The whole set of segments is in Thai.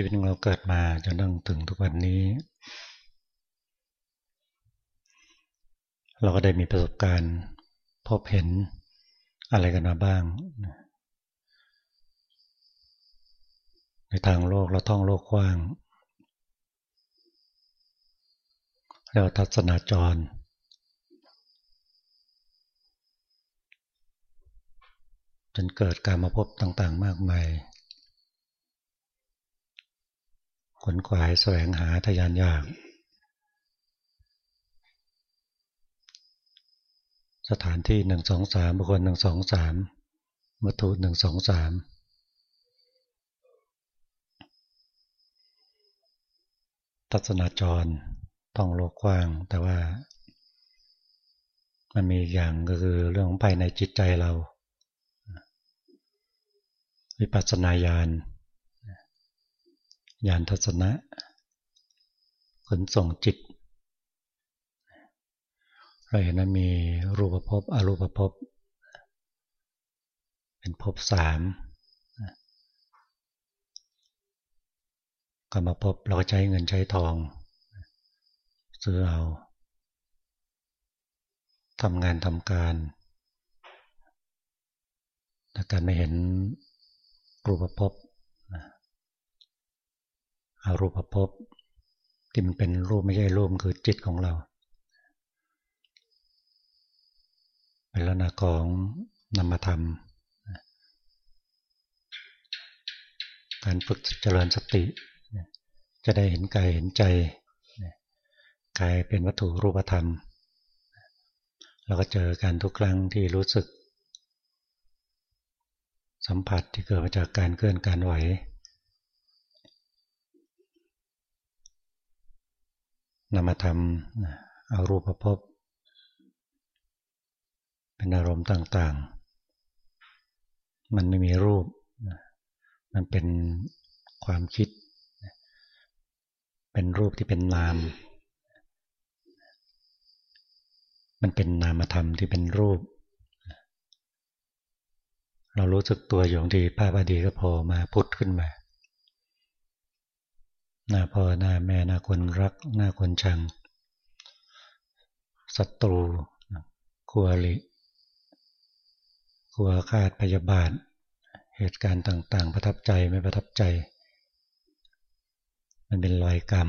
ชีวิตของเราเกิดมาจนตั้งถึงทุกวันนี้ เราก็ได้มีประสบการณ์พบเห็นอะไรกันมาบ้าง ในทางโลกเราท่องโลกกว้างเรียกว่าทัศนาจร จนเกิดการมาพบต่างๆมากมาย ขนขวายแสวงหาทยานอยาก สถานที่หนึ่งสองสามบุคคลหนึ่งสองสามวัตถุหนึ่งสองสามทัศนาจรท่องโลกกว้าง แต่ว่า มันมีอย่างก็คือเรื่องของภายในจิตใจเรา วิปัสสนาญาณ ญาณทัศนะ ขนส่งจิต เราเห็นว่ามีรูปภพอรูปภพเป็นภพสามก็มาพบเราก็ใช้เงินใช้ทองซื้อเอาทำงานทำการแต่การไม่เห็นรูปภพ อารูปภพที่มันเป็นรูปไม่ใช่รูปคือจิตของเราเป็นลักษณะของนามธรรม การฝึกเจริญสติ จะได้เห็นกายเห็นใจกายเป็นวัตถุรูปธรรมแล้วก็เจอการทุกครั้งที่รู้สึก สัมผัสที่เกิดมาจากการเคลื่อนการไหว นามธรรมเอารูปภพเป็นอารมณ์ต่างๆ มันไม่มีรูป มันเป็นความคิด เป็นรูปที่เป็นนาม มันเป็นนามธรรมที่เป็นรูป เรารู้สึกตัวอยู่ที่ภาพอดีก็พอมาพุทธขึ้นมา หน้าพ่อหน้าแม่หน้าคนรัก หน้าคนชังศัตรูคัวลิคัวคาดพยาบาท เหตุการณ์ต่าง ๆ ประทับใจไม่ประทับใจ มันเป็นรอยกรรม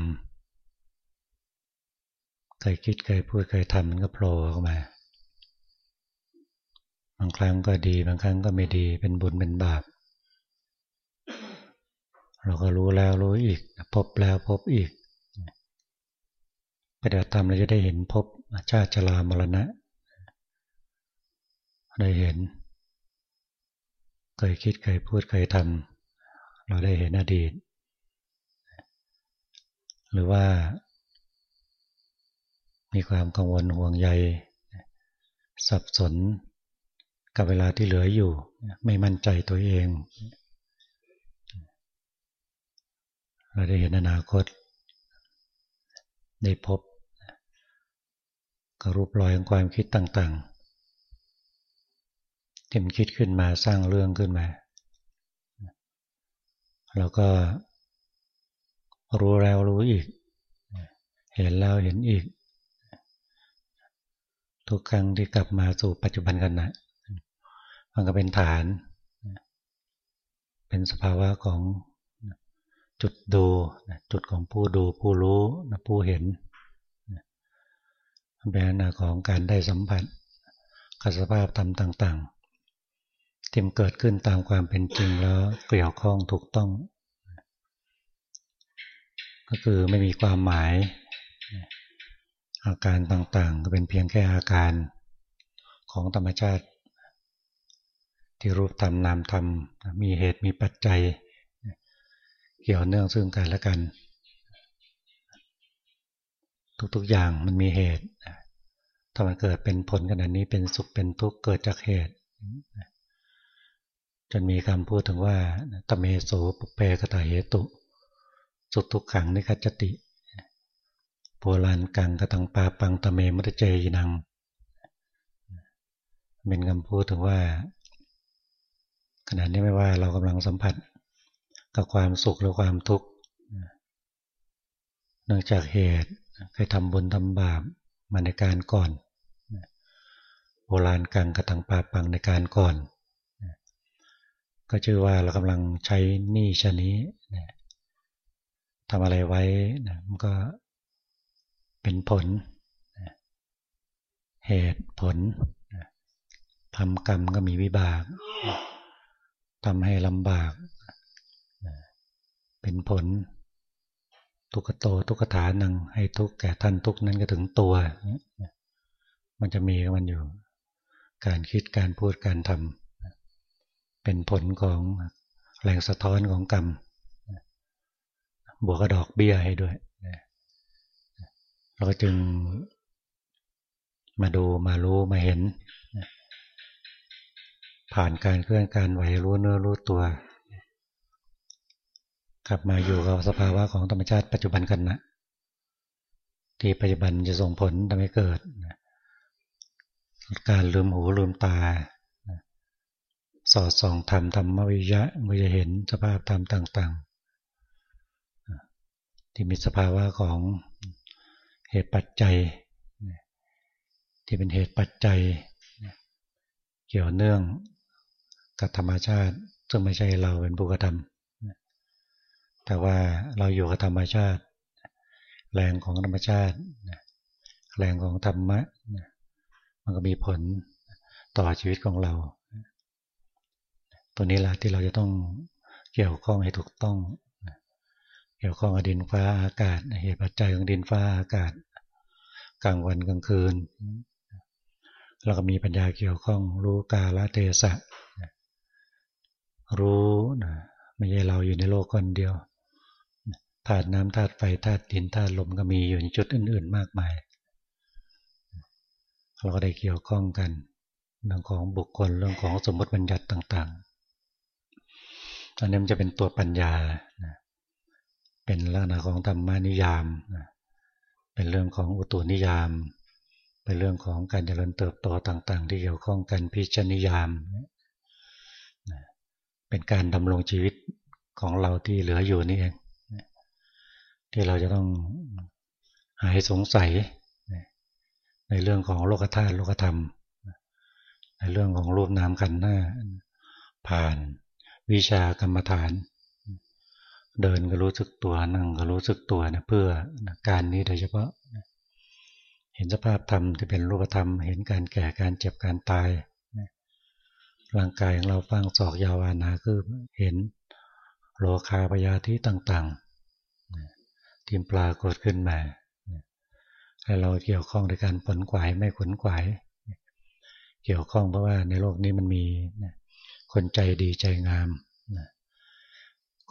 เคยคิดเคยพูดเคยทำมันก็โผล่ออกมา บางครั้งก็ดี บางครั้งก็ไม่ดีเป็นบุญเป็นบาป เราก็รู้แล้วรู้อีก พบแล้วพบอีกปฏิบัติธรรมเราจะได้เห็นพบชาติชรามรณะ ได้เห็น เคยคิดเคยพูดเคยทำเราได้เห็นอดีต หรือว่า มีความกังวลห่วงใย สับสนกับเวลาที่เหลืออยู่ ไม่มั่นใจตัวเอง เราได้เห็นอนาคต ได้พบกับรูปรอยของความคิดต่างๆที่มันคิดขึ้นมาสร้างเรื่องขึ้นมา แล้วก็รู้แล้วรู้อีก เห็นแล้วเห็นอีก ทุกครั้งที่กลับมาสู่ปัจจุบันกันนะมันก็เป็นฐาน เป็นสภาวะของ จุดดูจุดของผู้ดูผู้รู้ผู้เห็นเป็นของการได้สัมผัสกับสภาพธรรมต่าง ๆ ที่มเกิดขึ้นตามความเป็นจริงแล้วเกี่ยวข้องถูกต้อง ก็คือไม่มีความหมาย อาการต่างๆ ก็เป็นเพียงแค่อาการของธรรมชาติ ที่รูปธรรมนามธรรมมีเหตุมีปัจจัย เกี่ยวเนื่องซึ่งกันและกัน ทุกๆอย่างมันมีเหตุถ้ามันเกิดเป็นผลขนาดนี้เป็นสุขเป็นทุกข์เกิดจากเหตุจนมีคำพูดถึงว่าตเมโสปุเปกตาเหตุ สุทุกขังนิคัจติโบราณกังกตังปาปังตเมมุตเจยนัง เป็นคำพูดถึงว่าขณะนี้ไม่ว่าเรากำลังสัมผัส กับความสุขหรือความทุกข์เนื่องจากเหตุเคยทำบุญทำบาปมาในการก่อนโบราณกังกระตังปาปังในการก่อน ก็ชื่อว่าเรากำลังใช้หนี้ชนี้ทำอะไรไว้มันก็เป็นผล เหตุผลทำกรรมก็มีวิบากทำให้ลำบาก เป็นผล ทุกโตทุกฐานัง ให้ทุกแก่ท่านทุกนั้นก็ถึงตัวมันจะมีมันอยู่ การคิดการพูดการทำเป็นผลของแรงสะท้อนของกรรมบวกกระดอกเบี้ยให้ด้วยเราก็จึงมาดูมารู้มาเห็น ผ่านการเคลื่อนการไหวรู้เนื้อรู้ตัว กลับมาอยู่กับสภาวะของธรรมชาติปัจจุบันกันนะที่ปัจจุบันจะส่งผลทำให้เกิด การลืมหูลืมตา สอดส่องธรรมธรรมวิยะมือจะเห็นสภาพธรรมต่างๆ ที่มีสภาวะของเหตุปัจจัย ที่เป็นเหตุปัจจัย เกี่ยวเนื่องกับธรรมชาติ ซึ่งไม่ใช่เราเป็นผู้กระทำ แต่ว่าเราอยู่กับธรรมชาติ แรงของธรรมชาติ แรงของธรรมะ มันก็มีผลต่อชีวิตของเรา ตัวนี้แหละที่เราจะต้องเกี่ยวข้องให้ถูกต้อง เกี่ยวข้องกับดินฟ้าอากาศ เหตุปัจจัยของดินฟ้าอากาศ กลางวันกลางคืน เราก็มีปัญญาเกี่ยวข้องรู้กาลเทศะ รู้นะไม่ใช่เราอยู่ในโลกคนเดียว ธาตุน้ำธาตุไฟธาตุดินธาตุลมก็มีอยู่ในจุดอื่น ๆ มากมาย เราก็ได้เกี่ยวข้องกันเรื่องของบุคคลเรื่องของสมมติบัญญัติต่างๆอันนี้มันจะเป็นตัวปัญญา เป็นลักษณะของธรรมานิยาม เป็นเรื่องของอุตุนิยาม เป็นเรื่องของการเจริญเติบโตต่าง ๆ ที่เกี่ยวข้องกันพิจนิยาม เป็นการดำรงชีวิตของเราที่เหลืออยู่นี่เอง ที่เราจะต้องหายสงสัย ในเรื่องของโลกธาตุโลกธรรม ในเรื่องของรูปนามขันธ์หน้า ผ่านวิชากรรมฐาน เดินก็รู้สึกตัวนั่งก็รู้สึกตัวนะเพื่อการนี้โดยเฉพาะ เห็นสภาพธรรมที่เป็นรูปธรรม เห็นการแก่การเจ็บการตายร่างกายของเราฟังศอกยาวานาคือเห็นโลคาปยาธิต่างๆ ทีมปลากดขึ้นมาให้เราเกี่ยวข้องในการผลขวายไม่ขนขวายเกี่ยวข้องเพราะว่าในโลกนี้มันมีคนใจดีใจงาม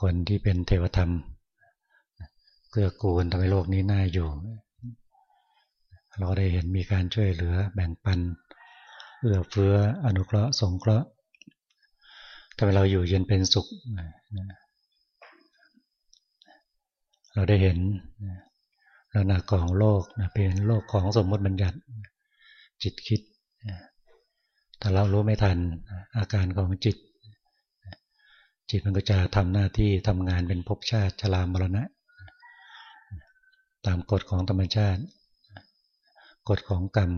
คนที่เป็นเทวธรรมเกื้อกูลทำให้โลกนี้น่าอยู่ เราได้เห็นมีการช่วยเหลือแบ่งปันเอื้อเฟื้ออนุเคราะห์สงเคราะห์ทำให้เราอยู่เย็นเป็นสุข เราได้เห็นลักษณะของโลกเป็นโลกของสมมติบัญญัติจิตคิดถ้าเรารู้ไม่ทันอาการของจิต จิตมันก็จะทำหน้าที่ทำงานเป็นภพชาติชรามรณะ ตามกฎของธรรมชาติ กฎของกรรม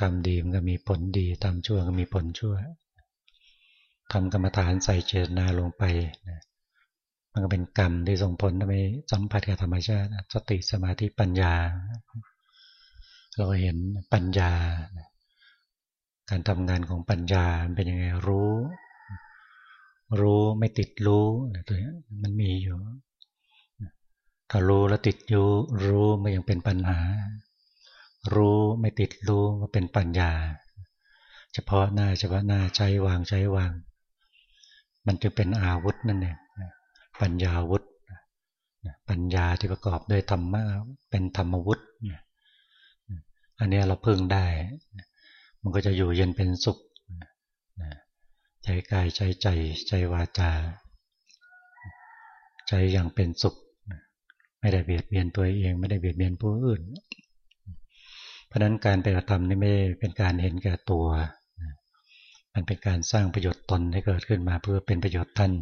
ทำดีมันก็มีผลดีทำชั่วก็มีผลชั่วทำกรรมฐานใส่เจตนาลงไป มันก็เป็นกรรมที่ส่งผลทำให้สัมผัสกับธรรมชาติสติสมาธิปัญญา เราเห็นปัญญา การทำงานของปัญญาเป็นยังไงรู้ รู้ไม่ติดรู้ตัวนี้มันมีอยู่ถ้ารู้แล้วติดอยู่รู้มันยังเป็นปัญหา รู้ไม่ติดรู้ก็เป็นปัญญา เฉพาะหน้าเฉพาะหน้าใช้วางใช้วาง มันจะเป็นอาวุธนั่นเอง ปัญญาวุธปัญญาที่ประกอบด้วยธรรมะเป็นธรรมวุธอันนี้เราพึ่งได้ มันก็จะอยู่เย็นเป็นสุขใจกายใจใจใจวาจา ใจอย่างเป็นสุข ไม่ได้เบียดเบียนตัวเอง ไม่ได้เบียดเบียนผู้อื่น เพราะนั้นการปฏิบัติธรรมนี่ไม่เป็นการเห็นแก่ตัว มันเป็นการสร้างประโยชน์ตนให้เกิดขึ้นมาเพื่อเป็นประโยชน์ท่าน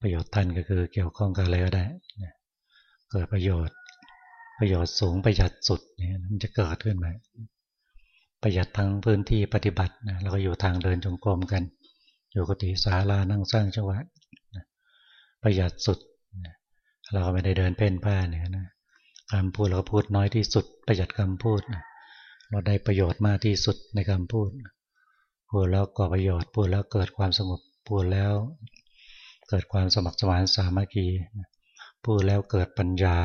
ประโยชน์ท่านก็คือเกี่ยวข้องกับอะไรก็ได้เกิดประโยชน์ ประโยชน์สูงประหยัดสุดเนี่ยมันจะเกิดขึ้นมาประหยัดทั้งพื้นที่ปฏิบัตินะเราก็อยู่ทางเดินจงกรมกัน อยู่กติสาลานั่งสร้างจังหวะประหยัดสุดเราก็ไม่ได้เดินเพ่นผ้าเนี่ยนะคำพูดเราก็พูดน้อยที่สุด ประหยัดคำพูดเราได้ประโยชน์มากที่สุดในคำพูดพูดแล้วก่อประโยชน์พูดแล้วเกิดความสงบพูดแล้ว เกิดความสมัครสมานสามัคคีพูดแล้วเกิดปัญญา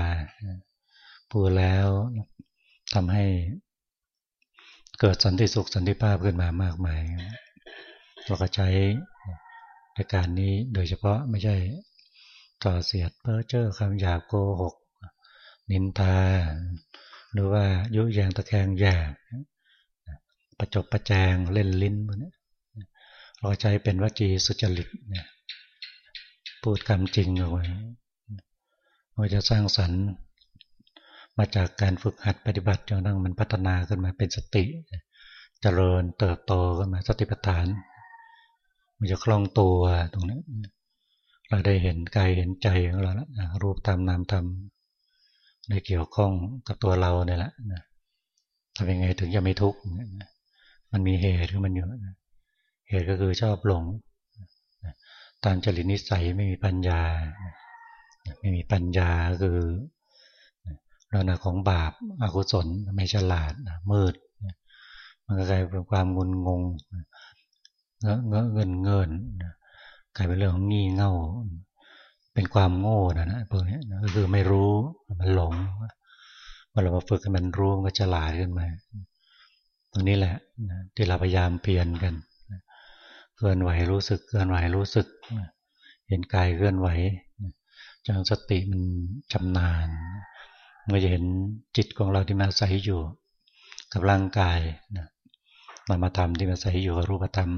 พูดแล้วทำให้เกิดสันติสุขสันติภาพขึ้นมามากมายเราก็ใช้ในการนี้โดยเฉพาะไม่ใช่ต่อเสียดเพ้อเจ้อคำหยาบโกหก นินทา หรือว่ายุยงตะแคงแย่ประจบประแจงเล่นลิ้นพวกนี้เราใช้เป็นวจีสุจริตเนี่ย พูดคำจริงออกมาเราจะสร้างสรรค์มาจากการฝึกหัดปฏิบัติจนนั่งมันพัฒนาขึ้นมาเป็นสติเจริญเติบโตขึ้นมาสติปัฏฐาน มันจะคล่องตัวตรงนี้เราได้เห็นกายเห็นใจของเราแล้วรูปธรรมนามธรรมได้เกี่ยวข้องกับตัวเราเนี่ยแหละทำยังไงถึงจะไม่ทุกข์มันมีเหตุที่มันอยู่เหตุก็คือชอบหลง ตามจริตนิสัยไม่มีปัญญา ไม่มีปัญญาคือลักษณะของบาปอากุศลไม่ฉลาดมืดมันก็กลายเป็นความงุนงงเงอะเงอะเงินเงินกลายเป็นเรื่องของงี่เง่า เป็นความโง่นะนะพวกนี้ก็คือไม่รู้มันหลงเมื่อเรามาฝึกให้มันรู้มันก็ฉลาดขึ้นมา ตรงนี้แหละที่เราพยายามเปลี่ยนกัน เคลื่อนไหวรู้สึกเคลื่อนไหวรู้สึก เห็นกายเคลื่อนไหวจนสติมันชำนาญมันจะเห็นจิตของเราที่มาใส่อยู่ กับร่างกายนะนามธรรมที่มาใส่อยู่กับรูปธรรม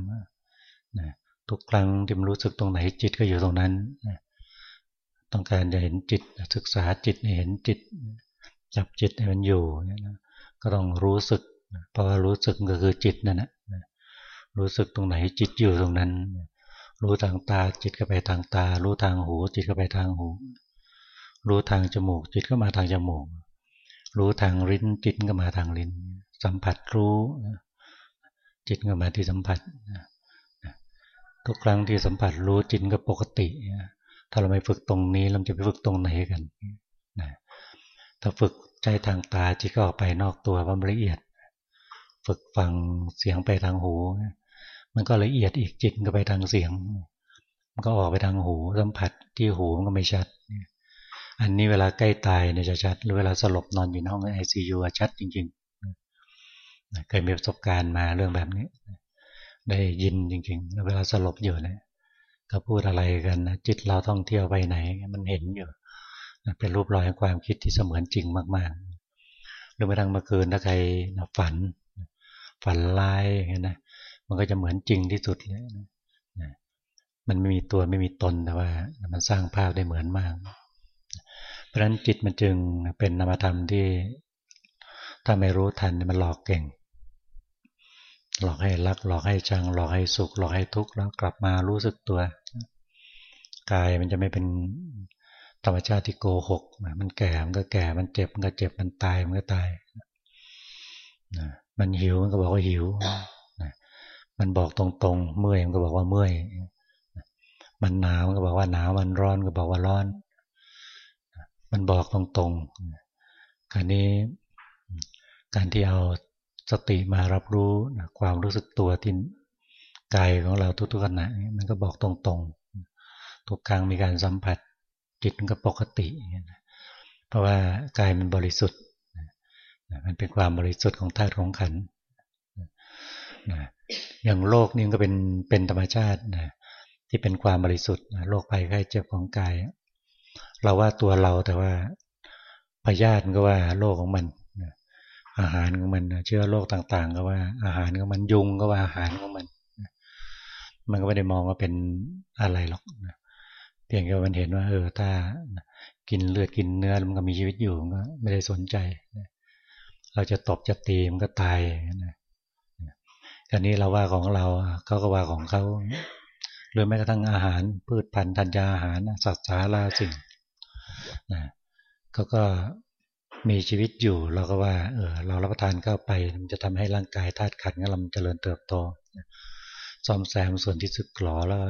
นะทุกครั้งที่มันรู้สึกตรงไหนจิตก็อยู่ตรงนั้นนะต้องการจะเห็นจิตศึกษาจิตเห็นจิต จับจิตให้มันอยู่นะก็ต้องรู้สึกเพราะว่ารู้สึกก็คือจิตนั่นแหละ รู้สึกตรงไหนจิตอยู่ตรงนั้น รู้ทางตาจิตก็ไปทางตา รู้ทางหู จิตก็ไปทางหู รู้ทางจมูก จิตก็มาทางจมูก รู้ทางลิ้นจิตก็มาทางลิ้น สัมผัสรู้ จิตก็มาที่สัมผัสทุกครั้งที่สัมผัสรู้จิตก็ปกติ ถ้าเราไม่ฝึกตรงนี้เราจะไปฝึกตรงไหนกันถ้าฝึกใจทางตาจิตก็ออกไปนอกตัวว่าละเอียด ฝึกฟังเสียงไปทางหู มันก็ละเอียดอีกจิตก็ไปทางเสียง มันก็ออกไปทางหูสัมผัสที่หูมันก็ไม่ชัด อันนี้เวลาใกล้ตายเนี่ยจะชัด หรือเวลาสลบนอนอยู่ในห้องไอซียูชัดจริงๆเคยมีประสบการณ์มาเรื่องแบบนี้ ได้ยินจริงๆเวลาสลบอยู่เนี่ยก็พูดอะไรกันนะจิตเราท่องเที่ยวไปไหน มันเห็นอยู่เป็นรูปรอยของความคิดที่เสมือนจริงมากๆหรือแม้กระทั่งเมื่อคืนถ้าใครฝัน ฝันลายอย่างนี้นะ มันก็จะเหมือนจริงที่สุดเลยนะมันไม่มีตัวไม่มีตนแต่ว่ามันสร้างภาพได้เหมือนมาก เพราะฉะนั้นจิตมันจึงเป็นนามธรรมที่ ถ้าไม่รู้ทันมันหลอกเก่ง หลอกให้รัก หลอกให้ชัง หลอกให้สุข หลอกให้ทุกข์แล้วกลับมารู้สึกตัว กายมันจะไม่เป็นธรรมชาติที่โกหก มันแก่ มันก็แก่ มันเจ็บ มันก็เจ็บ มันตาย มันก็ตาย มันหิว มันก็บอกว่าหิว มันบอกตรงๆ เมื่อยมันก็บอกว่าเมื่อย มันหนาวมันก็บอกว่าหนาว มันร้อนก็บอกว่าร้อน มันบอกตรงๆ การนี้การที่เอาสติมารับรู้ความรู้สึกตัวที่กายของเราทุกๆขณะมันก็บอกตรงๆ ทุกครั้งมีการสัมผัสจิตมันก็ปกติ เพราะว่ากายมันบริสุทธิ์ มันเป็นความบริสุทธิ์ของธาตุของขันธ์ อย่างโลกนี่ก็เป็นเป็นธรรมชาติที่เป็นความบริสุทธิ์โรคภัยไข้เจ็บของกาย เราว่าตัวเราแต่ว่าพยาธิก็ว่าโรคของมันอาหารของมันเชื้อโรคต่างๆ ก็ว่าอาหารของมันยุงก็ว่าอาหารของมัน มันก็ไม่ได้มองว่าเป็นอะไรหรอกเพียงแค่มันเห็นว่า เออ ถ้ากินเลือดกินเนื้อมันก็มีชีวิตอยู่ก็ไม่ได้สนใจเราจะตบจะตีมันก็ตายนะ อันนี้เราว่าของเราเขาก็ว่าของเขาหรือแม้กระทั่งอาหารพืชพันธุ์ธัญญาอาหารสัตว์สาราสิ่งนะเขาก็มีชีวิตอยู่เราก็ว่าเออเรารับประทานเข้าไปมันจะทำให้ร่างกายธาตุขันธ์ของเราเจริญเติบโตซ่อมแซมส่วนที่สึกหรอแล้ว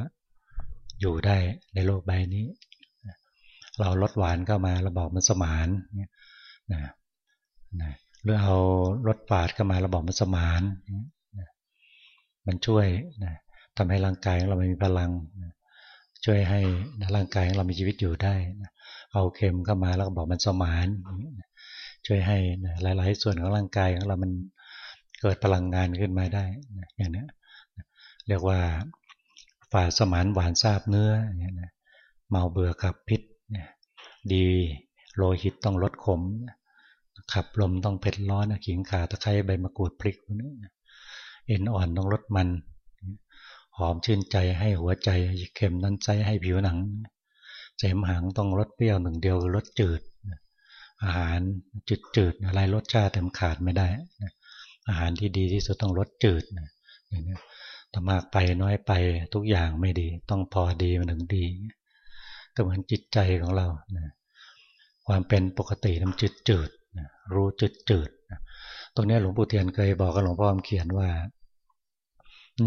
อยู่ได้ในโลกใบนี้ เราลดหวานเข้ามาเราบอกมันสมานนะนะหรือเอารสฝาดเข้ามาเราบอกมันสมานนะ มันช่วยนะทำให้ร่างกายของเรามีพลังนะช่วยให้ร่างกายของเรามีชีวิตอยู่ได้นะเอาเค็มเข้ามาแล้วก็บอกมันสมานนะช่วยให้นะหลาย ๆ ส่วนของร่างกายของเรามันเกิดพลังงานขึ้นมาได้นะอย่างนี้เรียกว่าฝาสมานหวานซาบเนื้อนะเมาเบื่อขับพิษดีโลหิตต้องลดขม ขับลมต้องเผ็ดร้อนขิงขาตะไคร้ใบมะกรูดพริกนี้ เอ็นอ่อนต้องลดมัน หอมชื่นใจให้หัวใจเค็มนั้นใจให้ผิวหนังเสมหางต้องลดเปรี้ยวหนึ่งเดียวคือลดจืด อาหารจืดจืดอะไรรสชาติเต็มขาดไม่ได้อาหารที่ดีที่สุดต้องลดจืดอย่างนี้ถ้ามากไปน้อยไปทุกอย่างไม่ดี ต้องพอดีมันถึงดี ก็เหมือนจิตใจของเราความเป็นปกติมันจืดจืดรู้จืดจืดตรงนี้หลวงปู่เทียนเคยบอกกับหลวงพ่อมเขียนว่า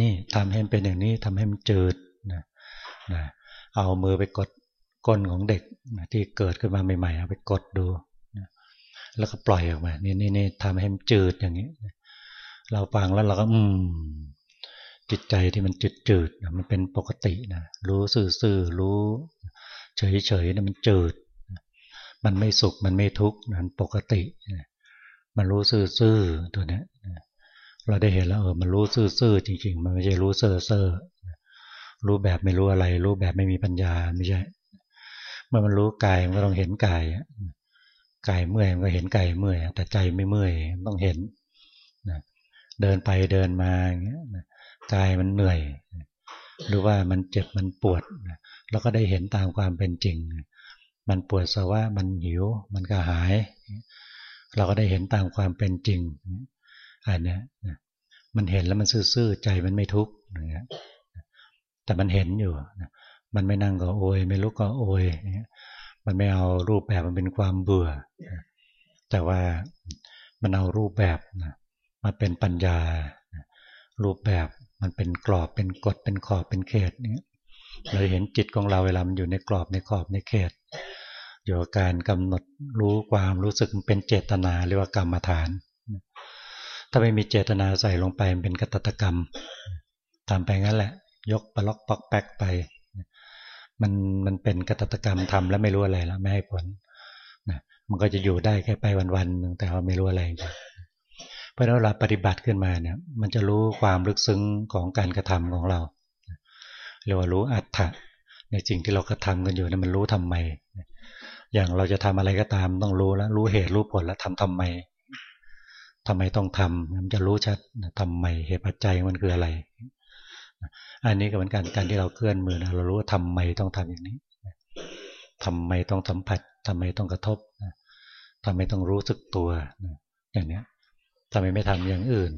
นี่ทำให้มันเป็นอย่างนี้ทำให้มันจืดนะนะเอามือไปกดก้นของเด็กนะที่เกิดขึ้นมาใหม่ๆเอาไปกดดูนะแล้วก็ปล่อยออกมานี่นี่นี่ทำให้มันจืดอย่างนี้เราฟังแล้วเราก็อืมจิตใจที่มันจืดจืดมันเป็นปกตินะรู้ซื่อๆรู้เฉยๆนะมันจืด มันไม่สุขมันไม่ทุกข์มันปกติ มันรู้ซื่อๆตัวนี้ เราได้เห็นแล้วเออมันรู้ซื่อๆจริง ๆ มันไม่ใช่รู้เซ่อเซ่อรู้แบบไม่รู้อะไร รู้แบบไม่มีปัญญาไม่ใช่เมื่อมันรู้กายมันก็ต้องเห็นกายกายเมื่อยมันก็เห็นกายเมื่อยแต่ใจไม่เมื่อยต้องเห็นเดินไปเดินมาอย่างเงี้ยกายมันเหนื่อย หรือว่ามันเจ็บมันปวดแล้วก็ได้เห็นตามความเป็นจริง มันปวดสวะมันหิว มันก็หาย เราก็ได้เห็นตามความเป็นจริง อันนี้มันเห็นแล้วมันซื่อๆใจมันไม่ทุกข์แต่มันเห็นอยู่มันไม่นั่งก็โอยไม่ลุกก็โอยมันไม่เอารูปแบบมันเป็นความเบื่อ แต่ว่ามันเอารูปแบบมาเป็นปัญญา รูปแบบมันเป็นกรอบเป็นกฎเป็นขอบเป็นเขตนี้เราเห็นจิตของเราเวลามันอยู่ในกรอบในขอบในเขตอยู่กับการกำหนดรู้ความรู้สึกเป็นเจตนาเรียกว่ากรรมฐาน ถ้าไม่มีเจตนาใส่ลงไปมันเป็นกตตกรรมทำไปงั้นแหละ ยกปล็อกปอกแป๊กไป มันมันเป็นกตตกรรมทำแล้วไม่รู้อะไรแล้วไม่ให้ผลนะมันก็จะอยู่ได้แค่ไปวันๆหนึ่งแต่ว่าไม่รู้อะไรเพราะนั้นเราปฏิบัติขึ้นมาเนี่ย มันจะรู้ความลึกซึ้งของการกระทำของเราเรียกว่ารู้อัตถะในสิ่งที่เรากระทำกันอยู่นี่มันรู้ทำไมอย่างเราจะทำอะไรก็ตามต้องรู้แล้วรู้เหตุรู้ผลแล้วทำทำไม ทำไมต้องทำมันจะรู้ชัดทำไมเหตุปัจจัยมันคืออะไร อันนี้ก็เหมือนกันการที่เราเคลื่อนมือนะเรารู้ว่าทำไมต้องทำอย่างนี้ทำไมต้องสัมผัสทำไมต้องกระทบทำไมต้องรู้สึกตัวอย่างเนี้ยทำไมไม่ทำอย่างอื่น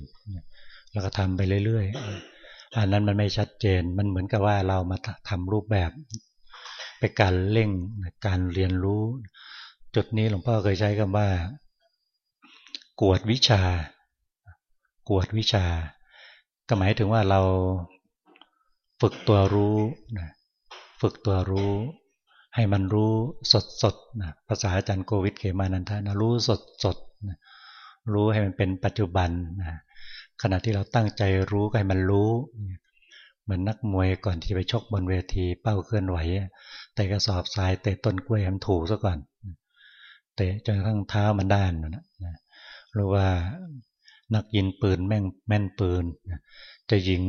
แล้วก็ทำไปเรื่อยๆอันนั้นมันไม่ชัดเจนมันเหมือนกับว่าเรามาทำรูปแบบไปการเร่งการเรียนรู้ จุดนี้หลวงพ่อเคยใช้คำว่า กวดวิชา กวดวิชา ก็หมายถึงว่าเราฝึกตัวรู้นะฝึกตัวรู้ ให้มันรู้สดสดนะภาษาอาจารย์โกวิทเขมานันทานะรู้สดสดนะรู้ให้มันเป็นปัจจุบันนะขณะที่เราตั้งใจรู้ให้มันรู้ เหมือนนักมวยก่อนที่จะไปชกบนเวทีเป้าเคลื่อนไหว แต่กระสอบทรายเตะต้นกล้วยให้มันถูกซะก่อนเตะจนกระทั่งเท้ามันด้านนะ หรือว่านักยิงปืนแม่งแม่นปืน จะยิง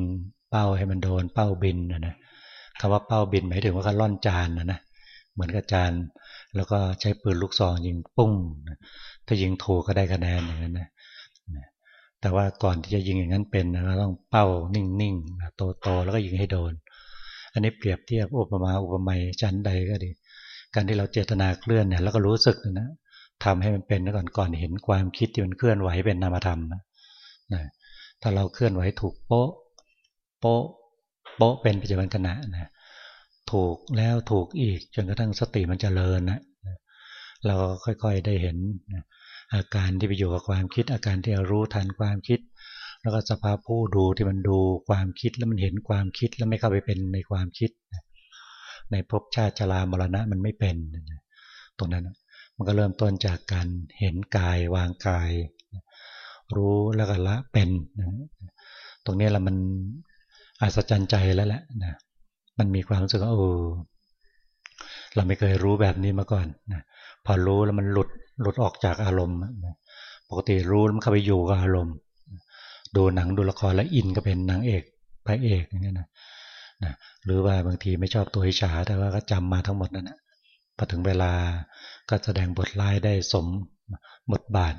เป้าให้มันโดนเป้าบินนะนะคำว่าเป้าบินหมายถึงว่าเขาล่อนจานนะนะเหมือนกับจานแล้วก็ใช้ปืนลูกซองยิงปุ้งถ้ายิงถูกก็ได้คะแนนอย่างนั้นนะแต่ว่าก่อนที่จะยิงอย่างนั้นเป็นเราต้องเป้านิ่งๆโตๆแล้วก็ยิงให้โดน อันนี้เปรียบเทียบอุปมาอุปไมยชั้นใดก็ดี การที่เราเจตนาเคลื่อนเนี่ยแล้วก็รู้สึกนะ ทำให้มันเป็นก่อนก่อนเห็นความคิดที่มันเคลื่อนไหวเป็นนามธรรมนะถ้าเราเคลื่อนไหวถูกโป๊ะโป๊ะโป๊ะเป็นปัจจุบันขณะนะถูกแล้วถูกอีกจนกระทั่งสติมันจเจริญนะเราค่อยๆได้เห็นอาการที่ไปอยู่กับความคิด อาการที่รู้ทันความคิด แล้วก็สภาพผู้ดูที่มันดูความคิดแล้วมันเห็นความคิดแล้วไม่เข้าไปเป็นในความคิด ในภพชาติชรามรณะมันไม่เป็นตรงนั้น มันก็เริ่มต้นจากการเห็นกายวางกาย รู้แล้วก็ละเป็นตรงนี้แหละมันอัศจรรย์ใจแล้วแหละนะมันมีความรู้สึกว่าเออเราไม่เคยรู้แบบนี้มาก่อนนะพอรู้แล้วมันหลุดหลุดออกจากอารมณ์ปกติรู้แล้วมันเข้าไปอยู่กับอารมณ์ดูหนังดูละครแล้วอินก็เป็นนางเอกพระเอกอย่างเงี้ยนะนะหรือว่าบางทีไม่ชอบตัวอิจฉาแต่ว่าก็จำมาทั้งหมดนั่นแหะ พอถึงเวลาก็แสดงบทร้ายได้สมบทบาท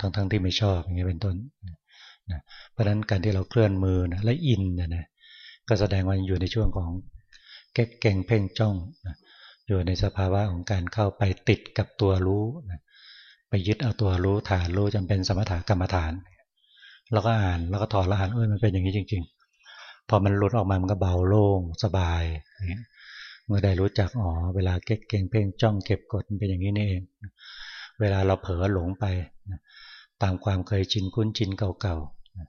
ทั้งๆทที่ไม่ชอบอย่างเงี้ยเป็นต้นนะเพราะฉะนั้นการที่เราเคลื่อนมือนะและอินเนี่ยนะก็แสดงว่าอยู่ในช่วงของเก่งเพ่งจ้องนะอยู่ในสภาวะของการเข้าไปติดกับตัวรู้นะไปยึดเอาตัวรู้ฐานรู้จำเป็นสมถกรรมฐาน แล้วก็อ่านแล้วก็ถอดแล้วอ่านเออมันเป็นอย่างนี้จริง ๆ พอมันหลุดออกมามันก็เบาโล่งสบายเเมื่อได้รู้จักอ๋อเวลาเก็กเก่งเพ่งจ้องเก็บกดเป็นอย่างนี้นี่เอง เวลาเราเผลอหลงไปตามความเคยชินคุ้นชินเก่า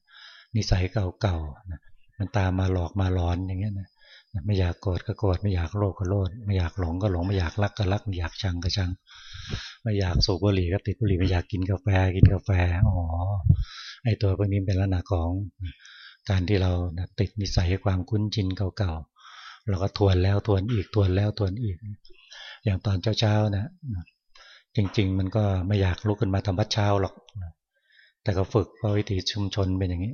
ๆนิสัยเก่าๆมันตามมาหลอกมาหลอนอย่างเงี้ยนะไม่อยากโกรธก็โกรธไม่อยากโลภก็โลภไม่อยากหลงก็หลงไม่อยากรักก็รักไม่อยากชังก็ชัง ไม่อยากสูบบุหรี่ก็ติดบุหรี่ไม่อยากกินกาแฟกินกาแฟอ๋อไอตัวพวกนี้เป็นลักษณะของการที่เราติดนิสัยความคุ้นชินเก่าๆ เราก็ทวนแล้วทวนอีกทวนแล้วทวนอีก อย่างตอนเช้าๆนะจริง ๆ มันก็ไม่อยากลุกขึ้นมาทำวัดเช้าหรอก แต่ก็ฝึกเพราะวิถีชุมชนเป็นอย่างนี้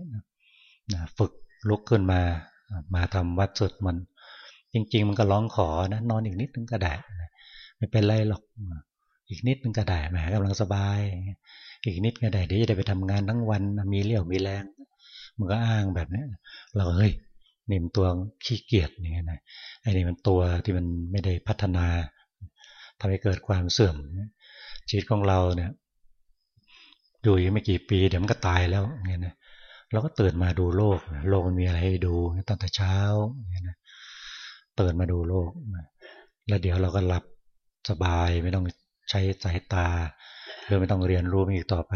นะฝึกลุกขึ้นมามาทำวัดสุดมัน จริง ๆ มันก็ร้องขอนะนอนอีกนิดนึงก็ได้ไม่เป็นไรหรอกอีกนิดนึงก็ได้แหมกำลังสบาย อีกนิดก็ได้เดี๋ยวจะได้ไปทำงานทั้งวันมีเรี่ยวมีแรงมันก็อ้างแบบนี้เราเฮ้ย นี่มันตัวขี้เกียจอย่างเงี้ยนะไอ้นี่มันตัวที่มันไม่ได้พัฒนาทำให้เกิดความเสื่อมชีวิตของเราเนี่ยอยู่อีกไม่กี่ปีเดี๋ยวมันก็ตายแล้วเงี้ยนะเราก็ตื่นมาดูโลกโลกมันมีอะไรให้ดูตั้งแต่เช้าเนี่ยตื่นมาดูโลก แล้วเดี๋ยวเราก็หลับสบายไม่ต้องใช้สายตาหรือไม่ต้องเรียนรู้อีกต่อไป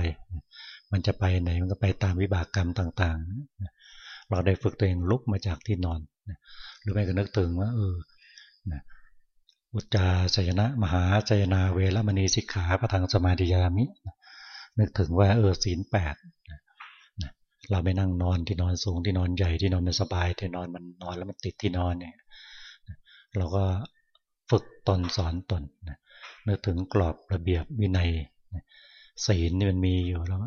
มันจะไปไหนมันก็ไปตามวิบากกรรมต่าง ๆ เราได้ฝึกตัวเองลุกมาจากที่นอนหรือไม่ก็นึกถึงว่าเอออุจจาสยนะ มหาสยนาเวรมณีสิกขาพระทางสมาธิยามินึกถึงว่าเออศีลแปดเราไม่นั่งนอนที่นอนสูงที่นอนใหญ่ที่นอนมันสบายที่นอนมันนอนแล้วมันติดที่นอนเนี่ยเราก็ฝึกตนสอนตนนึกถึงกรอบระเบียบวินัยศีลนี่มันมีอยู่แล้ว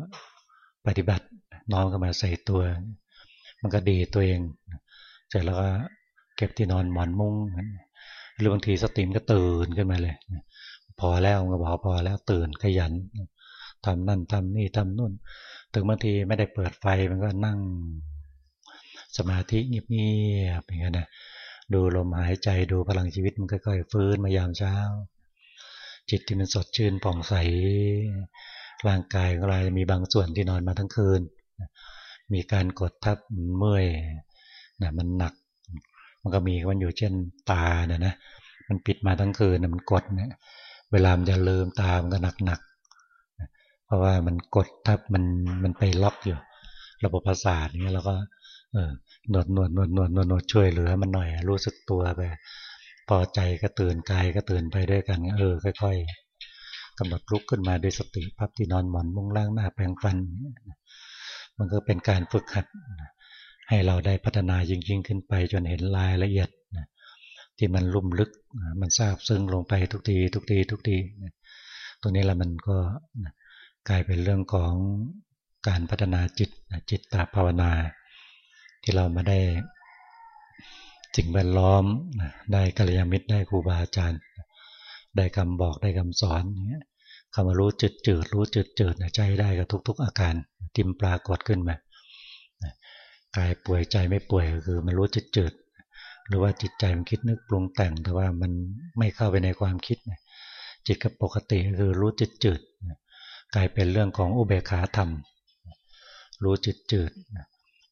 ปฏิบัติน้อมเข้ามาใส่ตัว มันก็ดีตัวเองเสร็จแล้วก็เก็บที่นอนหมอนมุ้งหรือบางทีสติมก็ตื่นขึ้นมาเลย พอแล้วก็บอกพอแล้วตื่นขยันทำนั่นทำนี่ทำนู่น ถึงบางทีไม่ได้เปิดไฟมันก็นั่ง สมาธิเงียบๆอย่างเงี้ยนะดูลมหายใจดูพลังชีวิตมันค่อยๆฟื้นมายามเช้า จิตที่มันสดชื่นผ่องใสร่างกายของเรามีบางส่วนที่นอนมาทั้งคืน มีการกดทับเมื่อยนะมันหนัก มันก็มีมันอยู่เช่นตาเนี่ยนะมันปิดมาทั้งคืนมันกดเนี่ยเวลามันจะลืมตามันก็หนักหนักเพราะว่ามันกดทับมันมันไปล็อกอยู่ ระบบประสาทเนี้เราก็เออหนวดหนวดหนวดหนวดนวดนวดช่วยเหลือมันหน่อย รู้สึกตัวไปพอใจก็ตื่นกายก็ตื่นไปด้วยกันเออค่อยๆกำหนดลุกขึ้นมาด้วยสติพับที่นอนหมอนมุ้งล่างหน้าแปรงฟัน มันก็เป็นการฝึกหัด ให้เราได้พัฒนายิ่งยิ่งขึ้นไป จนเห็นรายละเอียดที่มันลุ่มลึกมันทราบซึ้งลงไปทุกทีทุกทีทุกทีตรงนี้ละมันก็กลายเป็นเรื่องของการพัฒนาจิตจิตตภาวนา ที่เรามาได้สิ่งแวดล้อมได้กัลยาณมิตรได้ครูบาอาจารย์ ได้คำบอกได้คำสอนนี้ คำว่ารู้จืดจืดรู้จืดจืดใจได้กับทุก ๆ อาการทิมปรากฏขึ้นมากายป่วยใจไม่ป่วยก็คือมันรู้จืดจืดหรือว่าจิตใจมันคิดนึกปรุงแต่งแต่ว่ามันไม่เข้าไปในความคิดจิตกับปกติคือรู้จืดจืดกลายเป็นเรื่องของอุเบกขาธรรม รู้จิตจืด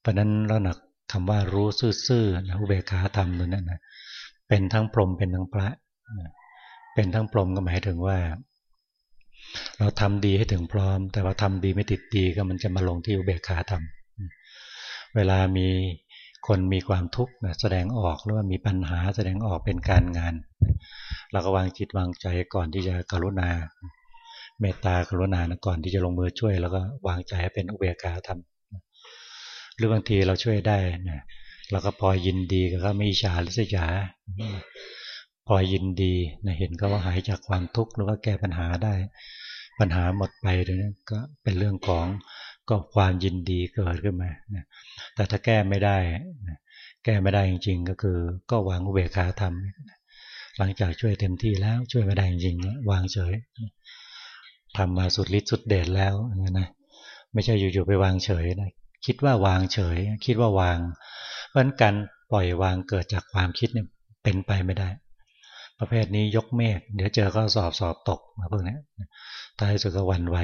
เพราะนั้นเราหนักคำว่ารู้ซื่อๆนะอุเบกขาธรรมตัวนั้นนะเป็นทั้งพรหมเป็นทั้งพระเป็นทั้งพรหมก็หมายถึงว่า เราทำดีให้ถึงพร้อม แต่ว่าทำดีไม่ติดดีก็มันจะมาลงที่อุเบกขาธรรมเวลามีคนมีความทุกข์แสดงออกหรือว่ามีปัญหาแสดงออกเป็นการงาน เราก็วางจิตวางใจก่อนที่จะกรุณา เมตตากรุณาก่อนที่จะลงมือช่วย แล้วก็วางใจให้เป็นอุเบกขาธรรมหรือบางทีเราช่วยได้นะเราก็พอยินดีก็ไม่อิจฉาหรือเสีย พอยินดีนะเห็นก็ว่าหายจากความทุกข์หรือว่าแก้ปัญหาได้ ปัญหาหมดไปตรงนี้ก็เป็นเรื่องของก็ความยินดีเกิดขึ้นมาแต่ถ้าแก้ไม่ได้แก้ไม่ได้จริง ๆ ก็คือก็วางอุเบกขาธรรมหลังจากช่วยเต็มที่แล้วช่วยไม่ได้จริงๆวางเฉยทำมาสุดฤทธิ์สุดเดชแล้วนะไม่ใช่อยู่ๆไปวางเฉยนะคิดว่าวางเฉย คิดว่าวาง เพราะฉะนั้นการปล่อยวางเกิดจากความคิดเนี่ยเป็นไปไม่ได้ ประเภทนี้ยกเมฆเดี๋ยวเจอก็สอบสอบตกมาพวกนี้ตายสุดก็วันไหว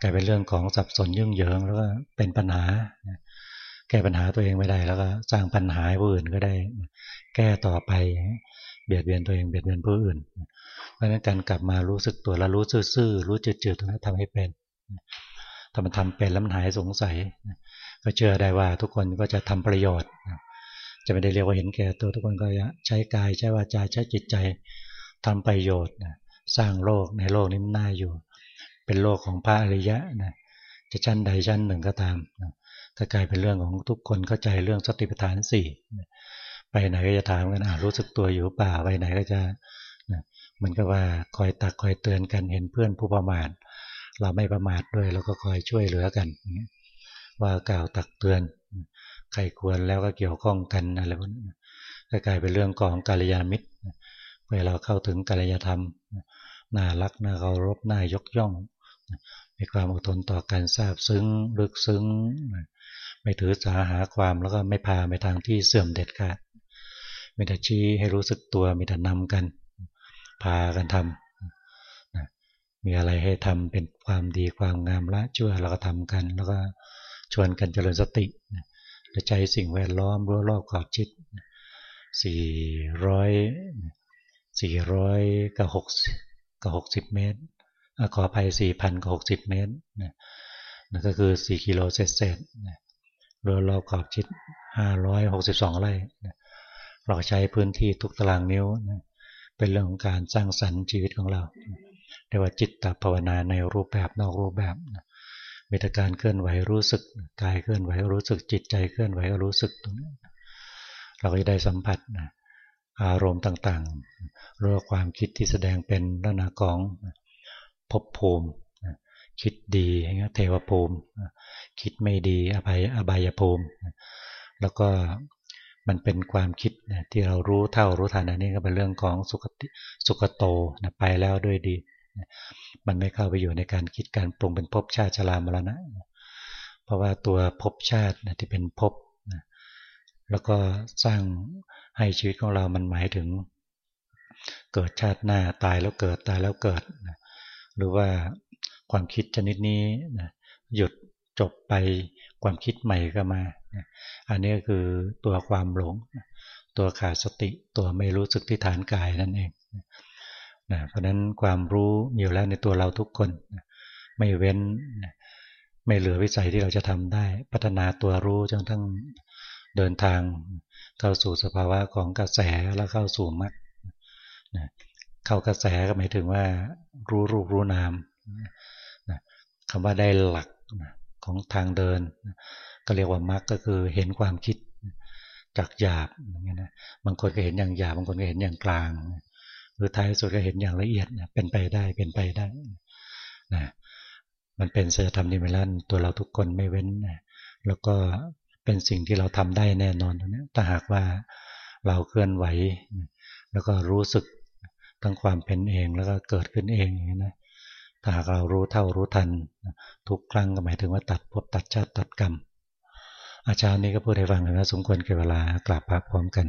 กลายเป็นเรื่องของสับสนยุ่งเหยิงแล้วก็เป็นปัญหาแก้ปัญหาตัวเองไม่ได้แล้วก็สร้างปัญหาผู้อื่นก็ได้ แก้ต่อไปเบียดเบียนตัวเองเบียดเบียนผู้อื่น เพราะฉะนั้นการกลับมารู้สึกตัวแล้วรู้ซื่อๆรู้จืดๆตรงนั้นทำให้เป็นถ้ามันทำเป็นแล้วมันหายสงสัย ก็เชื่อได้ว่าทุกคนก็จะทำประโยชน์ จะไม่ได้เรียกว่าเห็นแก่ตัวทุกคนก็ใช้กายใช้วาจาใช้จิตใจทำประโยชน์สร้างโลกในโลกนี้มันน่าอยู่ เป็นโลกของพระอริยะนะจะชั้นใดชั้นหนึ่งก็ตามนะถ้ากลายเป็นเรื่องของทุกคนเข้าใจเรื่องสติปัฏฐานสี่ไปไหนก็จะถามกันอ่ารู้สึกตัวอยู่ป่าไปไหนก็จะมันก็ว่าคอยตักคอยเตือนกันเห็นเพื่อนผู้ประมาทเราไม่ประมาทด้วยเราก็คอยช่วยเหลือกันว่า กล่าวตักเตือน ใครควรแล้วก็เกี่ยวข้องกันอะไรพวกนี้ก็กลายเป็นเรื่องของกาลยามิตรเมื่อเราเข้าถึงกาลยธรรมน่ารักน่าเคารพน่ายกย่อง มีความอดทนต่อการทราบซึ้งลึกซึ้ง ไม่ถือสาหาความแล้วก็ไม่พาไปทางที่เสื่อมเด็ดขาดมีแต่ชี้ให้รู้สึกตัวมีแต่นำกัน พากันทำมีอะไรให้ทำเป็นความดีความงามละชั่วเราก็ทำกัน แล้วก็ชวนกันเจริญสติ ใจสิ่งแวดล้อมรั้วรอบขอบชิดสี่ร้อยสี่ร้อยกับหกกับหกสิบเมตรขออภัยสี่พันกับหกสิบเมตรนั่นก็คือสี่กิโลเศษเศษรวรอบขอบชิดห้าร้อยหกสิบสองไร่เราใช้พื้นที่ทุกตารางนิ้วเป็นเรื่องของการสร้างสรรค์ชีวิตของเราเรียกว่าจิตตภาวนาในรูปแบบนอกรูปแบบ มีแต่การเคลื่อนไหวรู้สึกกายเคลื่อนไหวรู้สึกจิตใจเคลื่อนไหวรู้สึกตรงนี้เราก็จะได้สัมผัสอารมณ์ต่างๆรู้ความคิดที่แสดงเป็นลักษณะของภพภูมิคิดดีเทวภูมิ คิดไม่ดีอภัยอบายภูมิ แล้วก็มันเป็นความคิดที่เรารู้เท่ารู้ทันอันนี้ก็เป็นเรื่องของสุขสุขโตไปแล้วด้วยดี มันไม่เข้าไปอยู่ในการคิดการปรุงเป็นภพชาติชรามรณะ เพราะว่าตัวภพชาติที่เป็นภพแล้วก็สร้างให้ชีวิตของเรามันหมายถึง เกิดชาติหน้าตายแล้วเกิดตายแล้วเกิด หรือว่าความคิดชนิดนี้หยุดจบไปความคิดใหม่ก็มา อันนี้ก็คือตัวความหลง ตัวขาดสติตัวไม่รู้สึกที่ฐานกายนั่นเอง นะเพราะนั้นความรู้มีอยู่แล้วในตัวเราทุกคนไม่เว้นไม่เหลือวิสัยที่เราจะทำได้ พัฒนาตัวรู้จนทั้งเดินทางเข้าสู่สภาวะของกระแสแล้วเข้าสู่มรรคเข้ากระแสก็หมายถึงว่ารู้รูปรู้นามคำว่าได้หลักของทางเดิน ก็เรียกว่ามรรคก็คือเห็นความคิดจากหยาบอย่างเงี้ยนะบางคนก็เห็นอย่างหยาบบางคนก็เห็นอย่างกลาง หรือท้ายสุดก็เห็นอย่างละเอียดเป็นไปได้เป็นไปได้นะมันเป็นศีลธรรมนิมิลันตัวเราทุกคนไม่เว้นนะแล้วก็เป็นสิ่งที่เราทำได้แน่นอนตรงนี้ถ้าหากว่าเราเคลื่อนไหว แล้วก็รู้สึกทั้งความเป็นเองแล้วก็เกิดขึ้นเองอย่างนี้นะถ้าหากเรารู้เท่ารู้ทัน ทุกครั้งก็หมายถึงว่าตัดภพตัดชาติตัดกรรม อาจารย์นี้ก็พูดให้ฟังนะสมควรเก็บเวลากลับพระพร้อมกัน